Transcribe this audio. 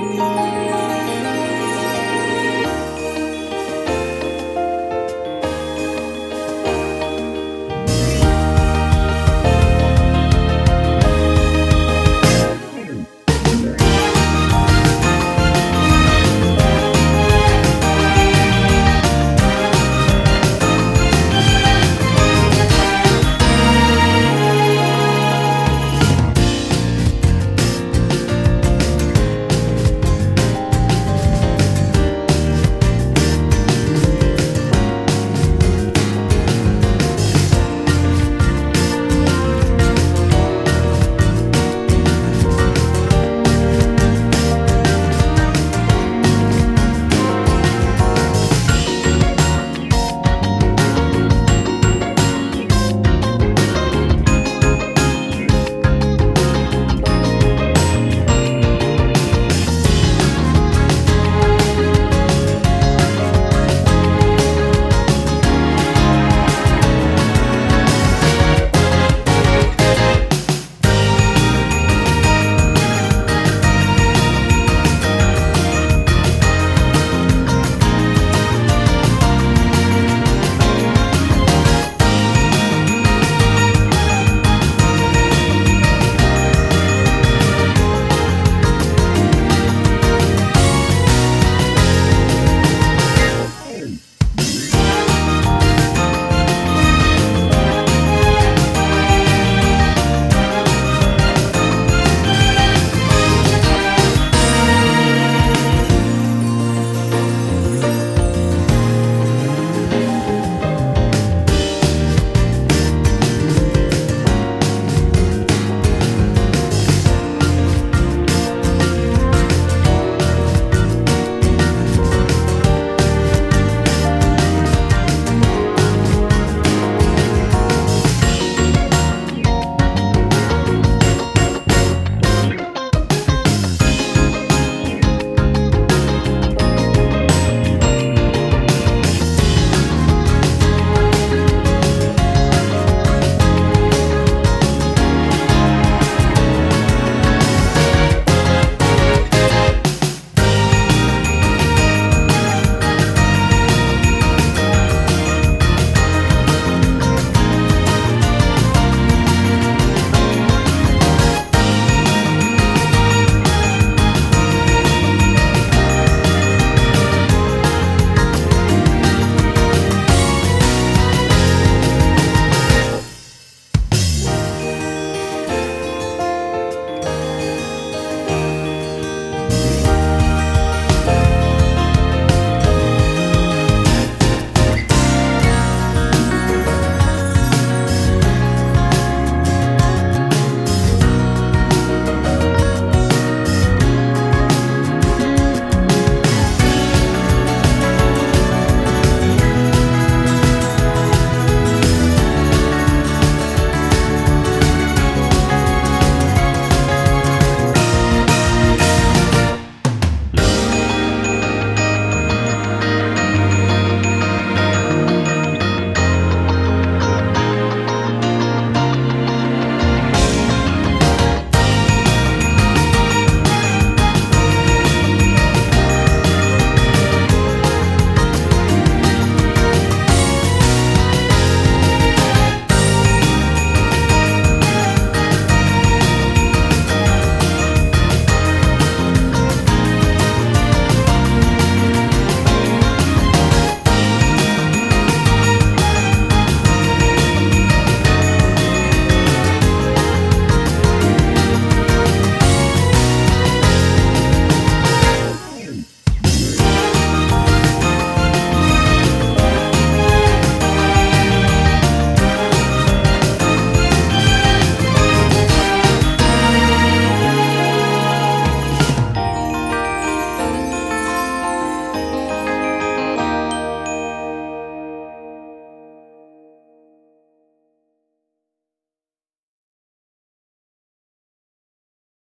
Música